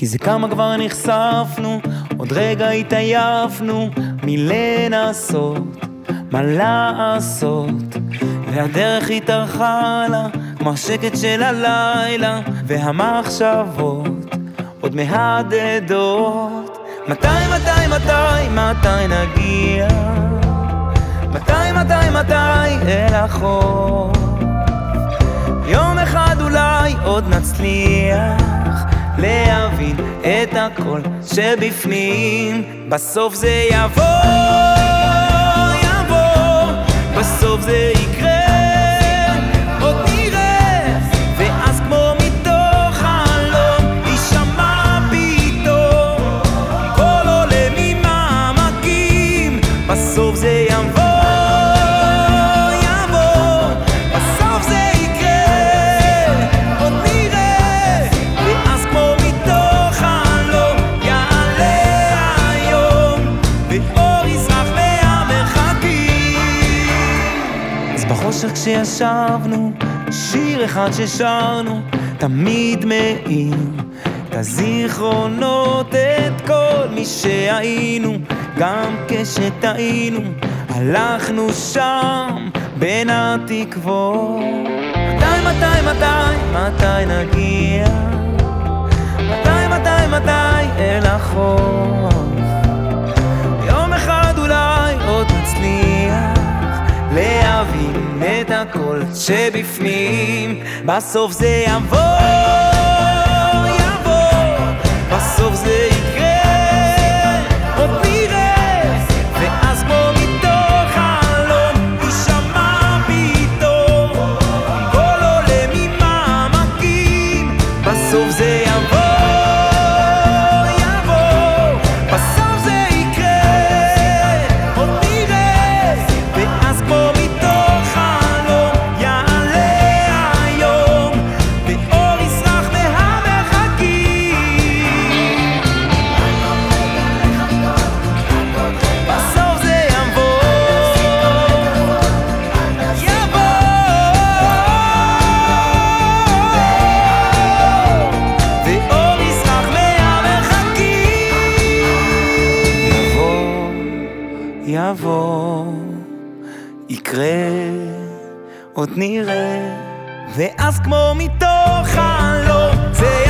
כי זה כמה כבר נחשפנו, עוד רגע התעייפנו מלנסות, מה לעשות? והדרך התארכה לה, כמו השקט של הלילה, והמחשבות עוד מהדהדות. מתי, מתי, מתי, מתי נגיע? מתי, מתי, מתי אל החוף? יום אחד אולי עוד נצליח להבין את הכל שבפנים. בסוף זה יבוא, יבוא, בסוף זה יקרה בסוף זה יבוא, בחושך כשישבנו שיר אחד ששרנו תמיד מאיר את הזיכרונות את כל מי שהיינו גם כשטעינו הלכנו שם בין התקוות. מתי מתי מתי מתי נגיע הכל שבפנים. בסוף זה יבוא, יבוא, יקרה, עוד נראה, ואז כמו מתוך חלום זה